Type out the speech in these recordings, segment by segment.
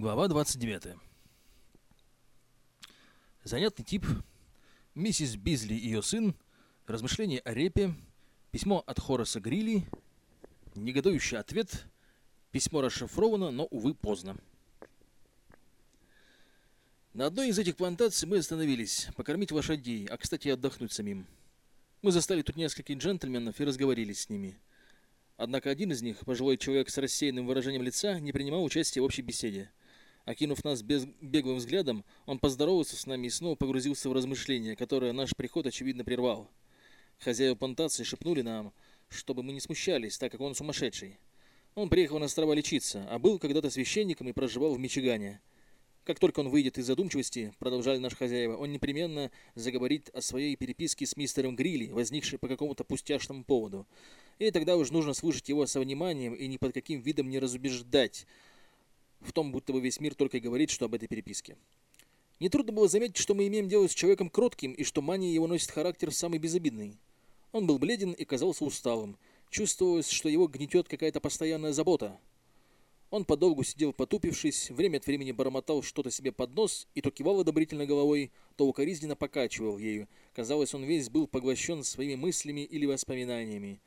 Глава 29. Занятный тип. Миссис Бизли и ее сын. Размышления о репе. Письмо от Хораса Грилли. Негодующий ответ. Письмо расшифровано, но, увы, поздно. На одной из этих плантаций мы остановились, покормить лошадей, а, кстати, отдохнуть самим. Мы застали тут нескольких джентльменов и разговаривали с ними. Однако один из них, пожилой человек с рассеянным выражением лица, не принимал участия в общей беседе. Окинув нас без... беглым взглядом, он поздоровался с нами и снова погрузился в размышления, которые наш приход, очевидно, прервал. Хозяева плантации шепнули нам, чтобы мы не смущались, так как он сумасшедший. Он приехал на острова лечиться, а был когда-то священником и проживал в Мичигане. Как только он выйдет из задумчивости, продолжали наши хозяева, он непременно заговорит о своей переписке с мистером Грилли, возникшей по какому-то пустяшному поводу. И тогда уж нужно слушать его со вниманием и ни под каким видом не разубеждать в том, будто бы весь мир только и говорит, что об этой переписке. Нетрудно было заметить, что мы имеем дело с человеком кротким и что мания его носит характер самый безобидный. Он был бледен и казался усталым. Чувствовалось, что его гнетет какая-то постоянная забота. Он подолгу сидел потупившись, время от времени бормотал что-то себе под нос и то кивал одобрительно головой, то укоризненно покачивал ею. Казалось, он весь был поглощен своими мыслями или воспоминаниями.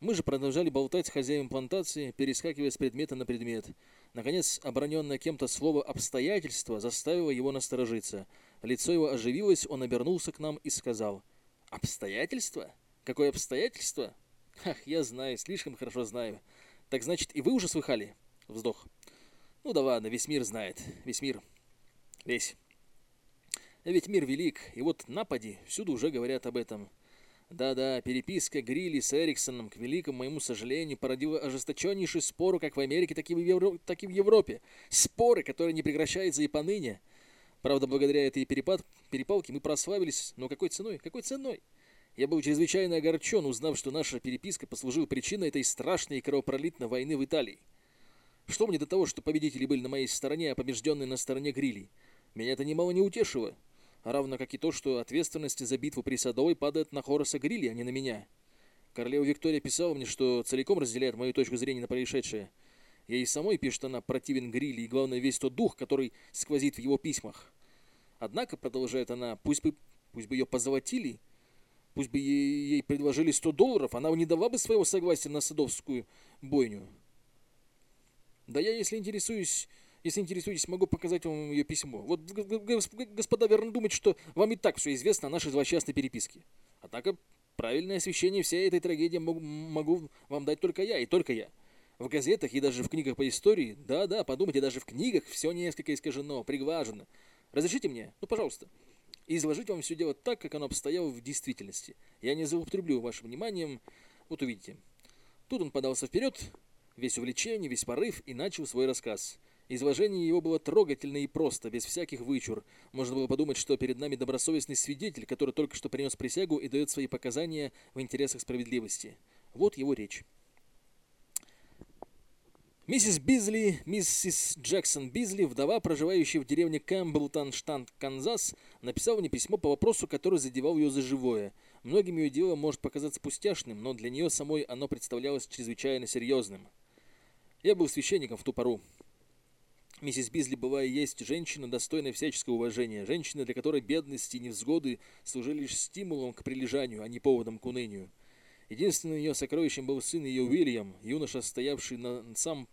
Мы же продолжали болтать с хозяином плантации, перескакивая с предмета на предмет. Наконец, оброненное кем-то слово «обстоятельства» заставило его насторожиться. Лицо его оживилось, он обернулся к нам и сказал «Обстоятельства? Какое обстоятельство?» «Ах, я знаю, слишком хорошо знаю. Так значит, и вы уже слыхали?» Вздох. Ну да ладно, весь мир знает. Весь мир. Весь. Ведь мир велик, и вот напади, всюду уже говорят об этом. Да-да, переписка Грилли с Эриксоном, к великому моему сожалению, породила ожесточеннейший спор как в Америке, так и в, Евро... так и в Европе. Споры, которые не прекращаются и поныне. Правда, благодаря этой перепад... перепалке мы прославились, но какой ценой? Какой ценой? Я был чрезвычайно огорчен, узнав, что наша переписка послужила причиной этой страшной и кровопролитной войны в Италии. Что мне до того, что победители были на моей стороне, а побежденные на стороне Грилли? Меня это немало не утешило. Равно как и то, что ответственность за битву при Садовой падает на Хораса Грилли, а не на меня. Королева Виктория писала мне, что целиком разделяет мою точку зрения на происшедшее. Ей самой пишет она противен Грилли, и главное весь тот дух, который сквозит в его письмах. Однако, продолжает она, пусть бы, пусть бы ее позолотили, пусть бы ей, ей предложили 100 долларов, она не дала бы своего согласия на садовскую бойню. Да я, если интересуюсь, если интересуетесь, могу показать вам ее письмо. Вот господа верно думают, что вам и так все известно о нашей злосчастной переписке. Однако правильное освещение всей этой трагедии могу, могу вам дать только я, и только я. В газетах и даже в книгах по истории, да-да, подумайте, даже в книгах все несколько искажено, приглажено. Разрешите мне? Ну, пожалуйста. Изложить вам все дело так, как оно обстояло в действительности. Я не злоупотреблю вашим вниманием. Вот увидите. Тут он подался вперед, весь увлечение, весь порыв и начал свой рассказ. Изложение его было трогательно и просто, без всяких вычур. Можно было подумать, что перед нами добросовестный свидетель, который только что принес присягу и дает свои показания в интересах справедливости. Вот его речь. Миссис Бизли, миссис Джексон Бизли, вдова, проживающая в деревне Кэмпбелтон, штат Канзас, написала мне письмо по вопросу, который задевал ее за живое. Многим ее дело может показаться пустяшным, но для нее самой оно представлялось чрезвычайно серьезным. Я был священником в ту пору. Миссис Бизли была и есть женщина, достойная всяческого уважения, женщина, для которой бедность и невзгоды служили лишь стимулом к прилежанию, а не поводом к унынию. Единственным ее сокровищем был сын ее Уильям, юноша, стоявший на сам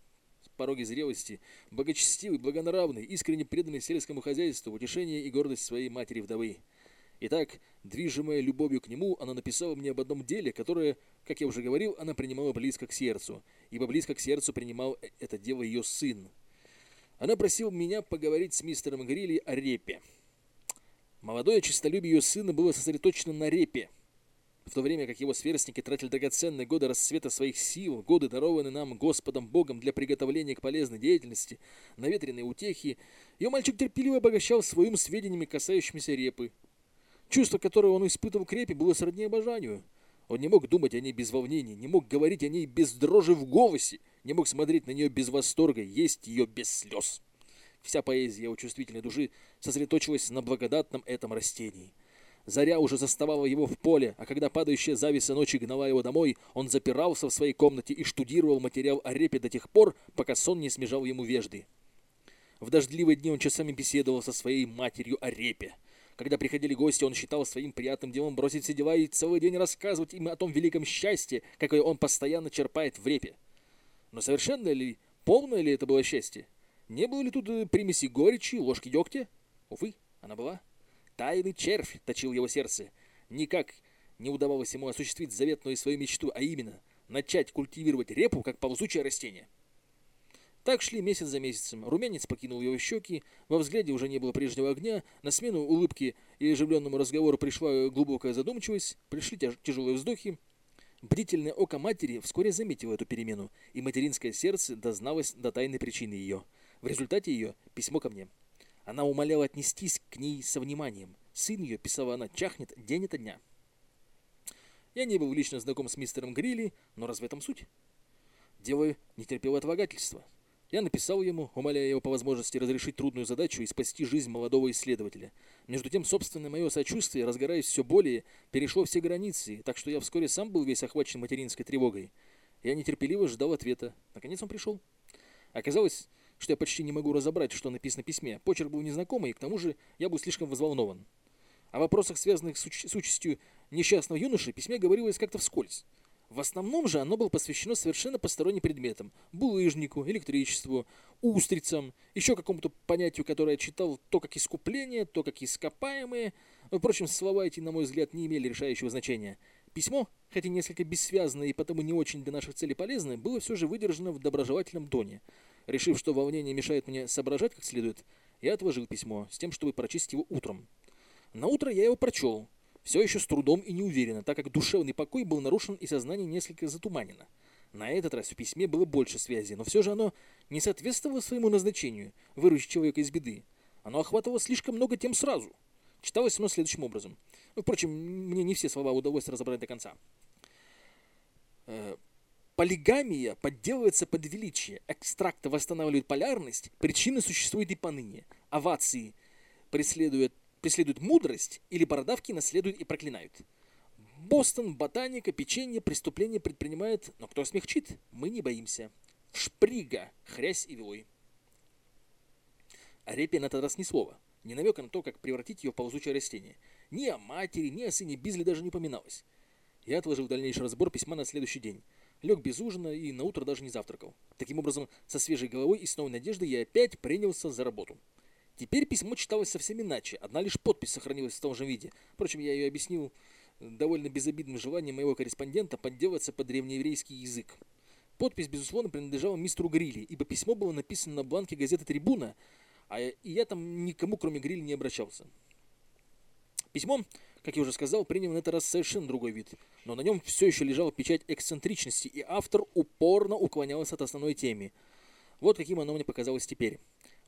пороге зрелости, богочестивый, благонравный, искренне преданный сельскому хозяйству, утешение и гордость своей матери-вдовы. Итак, движимая любовью к нему, она написала мне об одном деле, которое, как я уже говорил, она принимала близко к сердцу, ибо близко к сердцу принимал это дело ее сын. Она просила меня поговорить с мистером Грилли о репе. Молодое честолюбие ее сына было сосредоточено на репе, в то время как его сверстники тратили драгоценные годы расцвета своих сил, годы, дарованные нам Господом Богом для приготовления к полезной деятельности, на ветреные утехи, ее мальчик терпеливо обогащал своим сведениями, касающимися репы. Чувство, которое он испытывал к репе, было сродни обожанию. Он не мог думать о ней без волнения, не мог говорить о ней без дрожи в голосе, не мог смотреть на нее без восторга, есть ее без слез. Вся поэзия его чувствительной души сосредоточилась на благодатном этом растении. Заря уже заставала его в поле, а когда падающая зависа ночи гнала его домой, он запирался в своей комнате и штудировал материал о репе до тех пор, пока сон не смежал ему вежды. В дождливые дни он часами беседовал со своей матерью о репе. Когда приходили гости, он считал своим приятным делом бросить все дела и целый день рассказывать им о том великом счастье, какое он постоянно черпает в репе. Но совершенно ли, полное ли это было счастье? Не было ли тут э, примеси горечи, ложки дегтя? Увы, она была. Тайный червь точил его сердце. Никак не удавалось ему осуществить заветную свою мечту, а именно начать культивировать репу как ползучее растение. Так шли месяц за месяцем. Румянец покинул его щеки, во взгляде уже не было прежнего огня, на смену улыбки и оживленному разговору пришла глубокая задумчивость, пришли тяжелые вздохи. Бдительное око матери вскоре заметило эту перемену, и материнское сердце дозналось до тайной причины ее. В результате ее письмо ко мне. Она умоляла отнестись к ней со вниманием. Сын ее, писала она, чахнет день ото дня. Я не был лично знаком с мистером Грилли, но разве в этом суть? Дело не терпело отлагательства. Я написал ему, умоляя его по возможности разрешить трудную задачу и спасти жизнь молодого исследователя. Между тем, собственное мое сочувствие, разгораясь все более, перешло все границы, так что я вскоре сам был весь охвачен материнской тревогой. Я нетерпеливо ждал ответа. Наконец он пришел. Оказалось, что я почти не могу разобрать, что написано в письме. Почерк был незнакомый, и к тому же я был слишком взволнован. О вопросах, связанных с, уч с участью несчастного юноши, в письме говорилось как-то вскользь. В основном же оно было посвящено совершенно посторонним предметам. Булыжнику, электричеству, устрицам, еще какому-то понятию, которое я читал то как искупление, то как ископаемые. Впрочем, слова эти, на мой взгляд, не имели решающего значения. Письмо, хотя несколько бессвязное и потому не очень для наших целей полезное, было все же выдержано в доброжелательном тоне. Решив, что волнение мешает мне соображать как следует, я отложил письмо с тем, чтобы прочесть его утром. На утро я его прочел, все еще с трудом и неуверенно, так как душевный покой был нарушен и сознание несколько затуманено. На этот раз в письме было больше связи, но все же оно не соответствовало своему назначению – выручить человека из беды. Оно охватывало слишком много тем сразу. Читалось оно следующим образом. Впрочем, мне не все слова удалось разобрать до конца. Э, полигамия подделывается под величие, экстракты восстанавливают полярность, причины существуют и поныне. Овации преследуют преследуют мудрость, или бородавки наследуют и проклинают. Бостон, ботаника, печенье, преступление предпринимает, но кто смягчит? Мы не боимся. Шприга, хрясь и вилой. О репе на этот раз ни слова, ни намека на то, как превратить ее в ползучее растение. Ни о матери, ни о сыне Бизли даже не упоминалось. Я отложил дальнейший разбор письма на следующий день. Лег без ужина и на утро даже не завтракал. Таким образом, со свежей головой и с новой надеждой я опять принялся за работу. Теперь письмо читалось совсем иначе, одна лишь подпись сохранилась в том же виде. Впрочем, я ее объяснил довольно безобидным желанием моего корреспондента подделаться под древнееврейский язык. Подпись, безусловно, принадлежала мистеру Грилли, ибо письмо было написано на бланке газеты «Трибуна», а и я там никому, кроме Грилли, не обращался. Письмо, как я уже сказал, приняло на этот раз совершенно другой вид, но на нем все еще лежала печать эксцентричности, и автор упорно уклонялся от основной темы. Вот каким оно мне показалось теперь.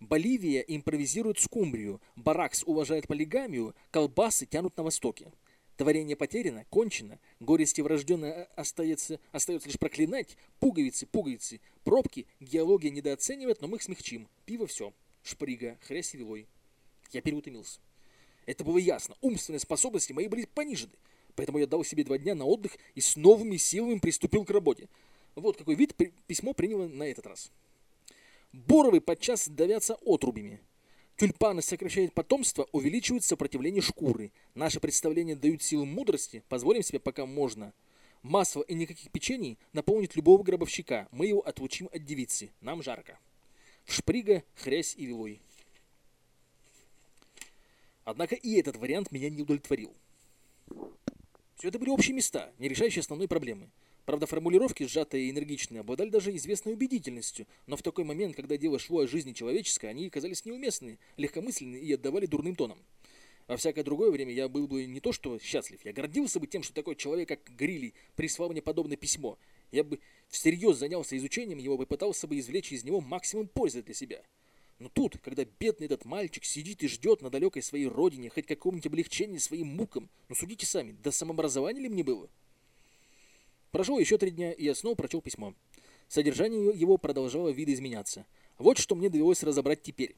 Боливия импровизирует скумбрию, Баракс уважает полигамию, колбасы тянут на востоке. Творение потеряно, кончено, горести врожденное остается, остается лишь проклинать, пуговицы, пуговицы, пробки, геология недооценивает, но мы их смягчим. Пиво все, шприга, хрясь вилой. Я переутомился. Это было ясно, умственные способности мои были понижены, поэтому я дал себе два дня на отдых и с новыми силами приступил к работе. Вот какой вид письмо приняло на этот раз. Боровы подчас давятся отрубями. Тюльпаны сокращают потомство, увеличивают сопротивление шкуры. Наши представления дают силу мудрости, позволим себе пока можно. Масло и никаких печений наполнит любого гробовщика. Мы его отлучим от девицы. Нам жарко. Шприга, хрясь и вилой. Однако и этот вариант меня не удовлетворил. Все это были общие места, не решающие основной проблемы. Правда, формулировки, сжатые и энергичные, обладали даже известной убедительностью, но в такой момент, когда дело шло о жизни человеческой, они казались неуместны, легкомысленны и отдавали дурным тоном. Во всякое другое время я был бы не то что счастлив, я гордился бы тем, что такой человек, как Грилли, прислал мне подобное письмо. Я бы всерьез занялся изучением его и пытался бы извлечь из него максимум пользы для себя. Но тут, когда бедный этот мальчик сидит и ждет на далекой своей родине хоть какого-нибудь облегчения своим мукам, ну судите сами, до самообразования ли мне было? Прошло еще три дня, и я снова прочел письмо. Содержание его продолжало видоизменяться. Вот что мне довелось разобрать теперь.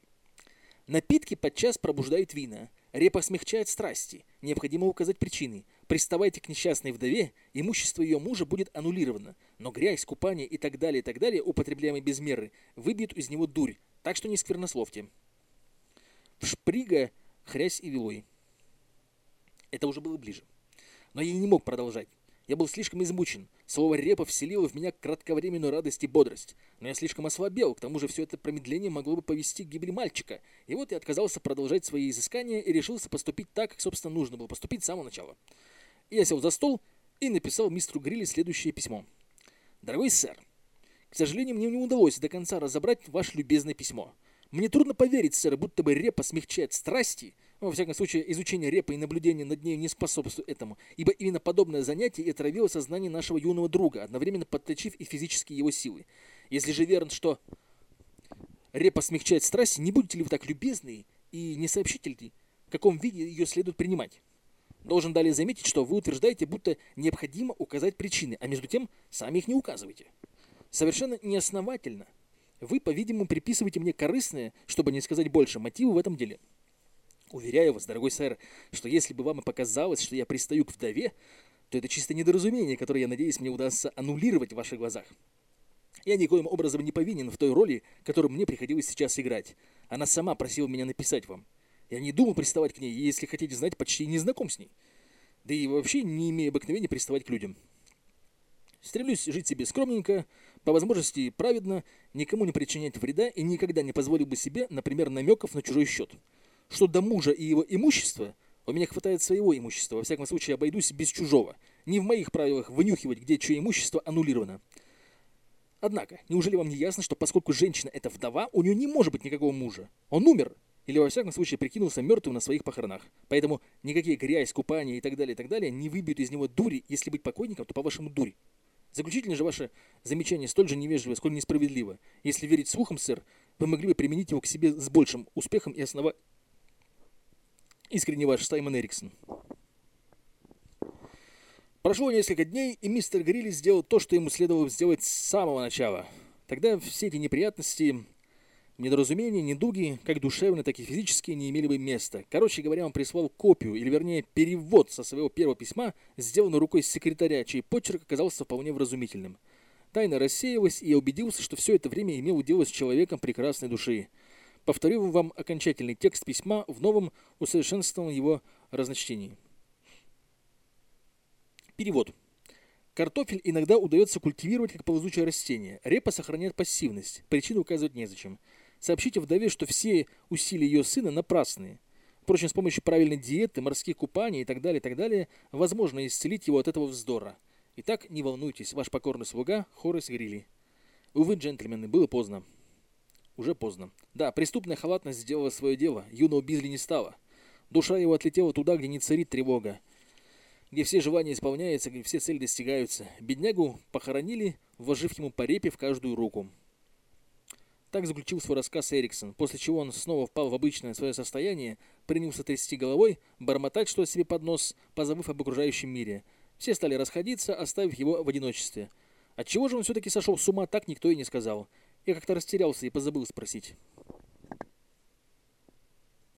Напитки подчас пробуждают вина. Репа смягчает страсти. Необходимо указать причины. Приставайте к несчастной вдове, имущество ее мужа будет аннулировано. Но грязь, купание и так далее, и так далее, употребляемые без меры, выбьют из него дурь. Так что не сквернословьте. Шприга, хрясь и вилой. Это уже было ближе. Но я не мог продолжать. Я был слишком измучен. Слово «репа» вселило в меня кратковременную радость и бодрость. Но я слишком ослабел, к тому же все это промедление могло бы повести к гибели мальчика. И вот я отказался продолжать свои изыскания и решился поступить так, как, собственно, нужно было поступить с самого начала. И я сел за стол и написал мистеру Грилли следующее письмо. «Дорогой сэр, к сожалению, мне не удалось до конца разобрать ваше любезное письмо. Мне трудно поверить, сэр, будто бы репа смягчает страсти, во всяком случае, изучение репы и наблюдение над ней не способствует этому, ибо именно подобное занятие и отравило сознание нашего юного друга, одновременно подточив и физические его силы. Если же верно, что репа смягчает страсти, не будете ли вы так любезны и не сообщите ли, в каком виде ее следует принимать? Должен далее заметить, что вы утверждаете, будто необходимо указать причины, а между тем сами их не указываете. Совершенно неосновательно. Вы, по-видимому, приписываете мне корыстные, чтобы не сказать больше, мотивы в этом деле. Уверяю вас, дорогой сэр, что если бы вам и показалось, что я пристаю к вдове, то это чисто недоразумение, которое, я надеюсь, мне удастся аннулировать в ваших глазах. Я никоим образом не повинен в той роли, которую мне приходилось сейчас играть. Она сама просила меня написать вам. Я не думал приставать к ней, если хотите знать, почти не знаком с ней. Да и вообще не имею обыкновения приставать к людям. Стремлюсь жить себе скромненько, по возможности праведно, никому не причинять вреда и никогда не позволил бы себе, например, намеков на чужой счет что до мужа и его имущества у меня хватает своего имущества. Во всяком случае, обойдусь без чужого. Не в моих правилах вынюхивать, где чье имущество аннулировано. Однако, неужели вам не ясно, что поскольку женщина это вдова, у нее не может быть никакого мужа? Он умер. Или, во всяком случае, прикинулся мертвым на своих похоронах. Поэтому никакие грязь, купания и так далее, и так далее не выбьют из него дури. Если быть покойником, то по-вашему дури. Заключительно же ваше замечание столь же невежливо, сколь несправедливо. Если верить слухам, сэр, вы могли бы применить его к себе с большим успехом и основать Искренне ваш Саймон Эриксон. Прошло несколько дней, и мистер Грилли сделал то, что ему следовало сделать с самого начала. Тогда все эти неприятности, недоразумения, недуги, как душевные, так и физические, не имели бы места. Короче говоря, он прислал копию, или вернее перевод со своего первого письма, сделанный рукой секретаря, чей почерк оказался вполне вразумительным. Тайна рассеялась, и я убедился, что все это время имел дело с человеком прекрасной души. Повторю вам окончательный текст письма в новом усовершенствованном его разночтении. Перевод. Картофель иногда удается культивировать как ползучее растение. Репа сохраняет пассивность. Причину указывать незачем. Сообщите вдове, что все усилия ее сына напрасные. Впрочем, с помощью правильной диеты, морских купаний и так далее, и так далее, возможно исцелить его от этого вздора. Итак, не волнуйтесь, ваш покорный слуга Хорес Грилли. Увы, джентльмены, было поздно. Уже поздно. Да, преступная халатность сделала свое дело. Юного Бизли не стало. Душа его отлетела туда, где не царит тревога. Где все желания исполняются, где все цели достигаются. Беднягу похоронили, вложив ему по репе в каждую руку. Так заключил свой рассказ Эриксон, после чего он снова впал в обычное свое состояние, принялся трясти головой, бормотать что-то себе под нос, позабыв об окружающем мире. Все стали расходиться, оставив его в одиночестве. Отчего же он все-таки сошел с ума, так никто и не сказал. Я как-то растерялся и позабыл спросить.